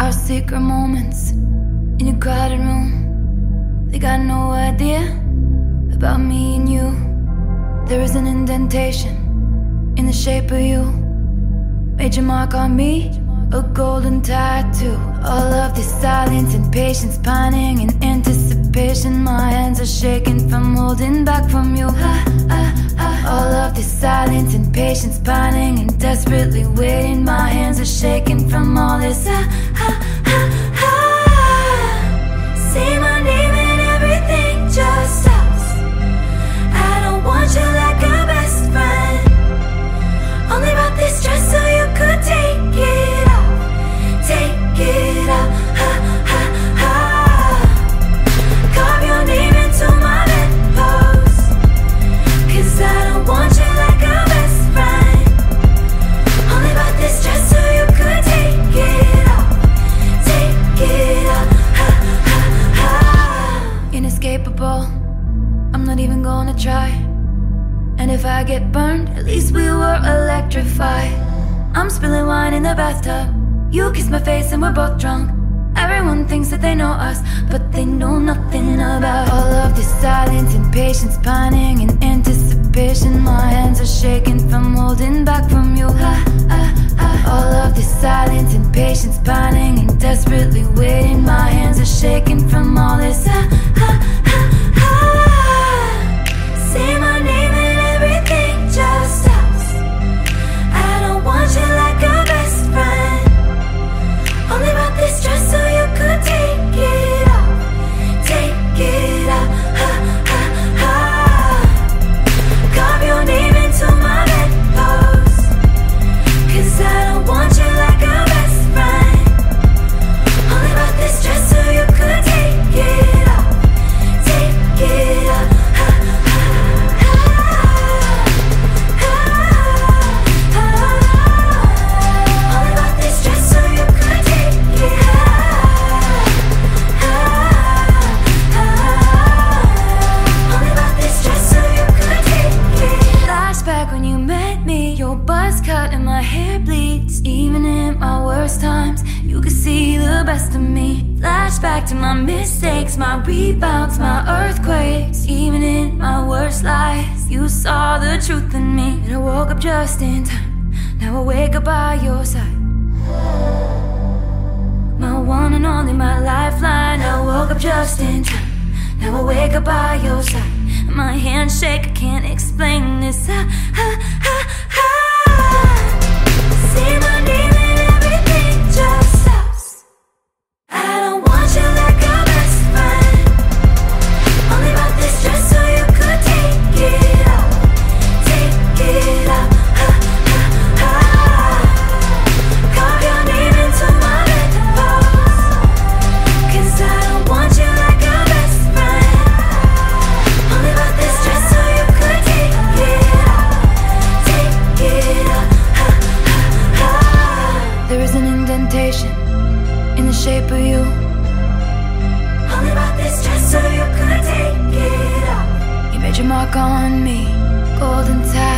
Our secret moments in a crowded room. They got no idea about me and you. There is an indentation in the shape of you. Made your mark on me, a golden tattoo. All of this silence and patience, pining and anticipation. My hands are shaking from holding back from you. All of this silence and patience, pining and desperately waiting. My hands are shaking from all this. Ah, ah, ah, ah. Say my if I get burned, at least we were electrified. I'm spilling wine in the bathtub. You kiss my face and we're both drunk. Everyone thinks that they know us, but they know nothing about all of this silence and patience, pining and anticipation. My hands are shaking from holding back from you. Ah, ah, ah. All of this silence and patience, pining and desperately waiting. My hands are shaking from all this. Even in my worst times, you could see the best of me. Flashback to my mistakes, my rebounds, my earthquakes. Even in my worst lies, you saw the truth in me. And I woke up just in time. Now I wake up by your side. My one and only, my lifeline. I woke up just in time. Now I wake up by your side. My hands shake, I can't explain this. Ah, ah, temptation in the shape of you. Only bought this dress so you could take it off. You made your mark on me, golden tie.